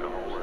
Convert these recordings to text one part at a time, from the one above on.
girls.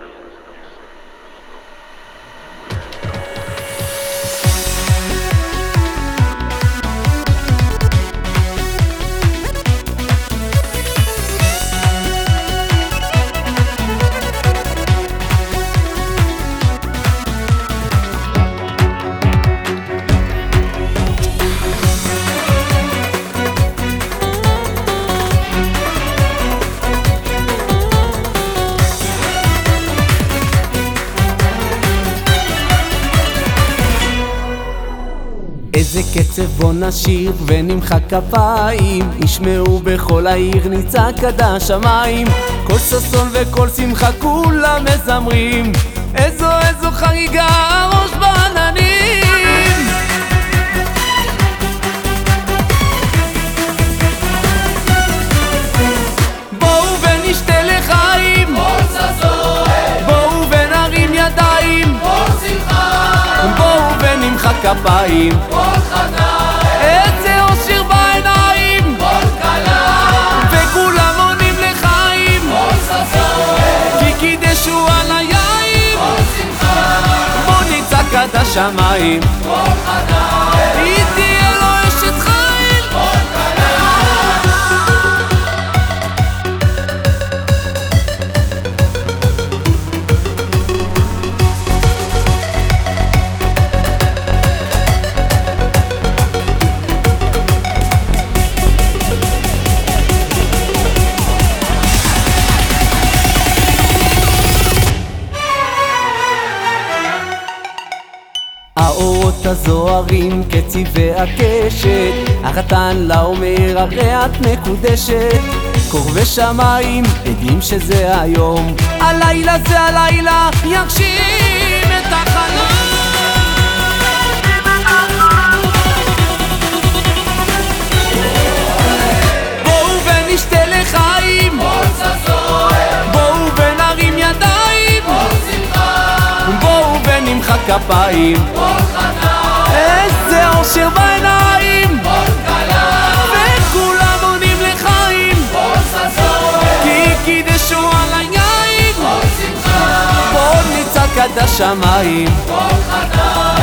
איזה קצב בוא נשיר ונמחא כפיים. ישמעו בכל העיר נצעק עד השמיים כל ששון וכל שמחה כולם מזמרים. איזו איזו חגיגה הראש בעננים. בואו ונשתה לחיים. כל ששון, בואו ונרים ידיים. כל שמחה, בואו ונמחא כפיים. כל השמיים. כל חנה, האורות הזוהרים כצבעי הקשת החתן לה אומר הרי את מקודשת. קורבי שמיים עדים שזה היום. הלילה זה הלילה יגשים את החלום כפיים. כל חנה, איזה אושר בעיניים. כל כלה, וכולם עונים לחיים. כל ששון, כי קידשו על היין כל שמחה, בואו נצעק עד השמיים. כל חנה,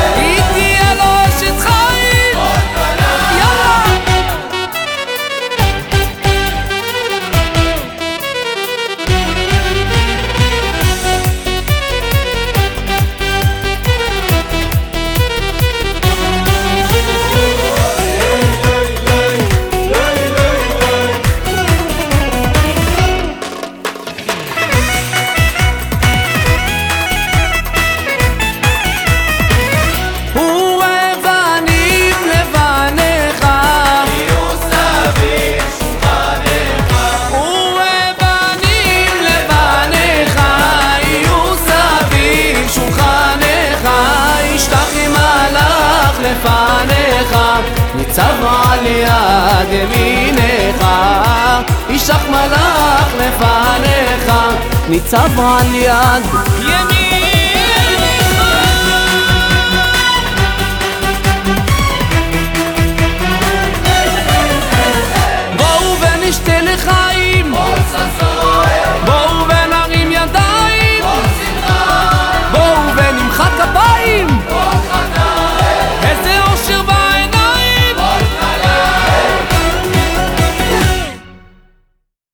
על יד ימינך ישלח מלאך לפניך ניצב על יד. ימינך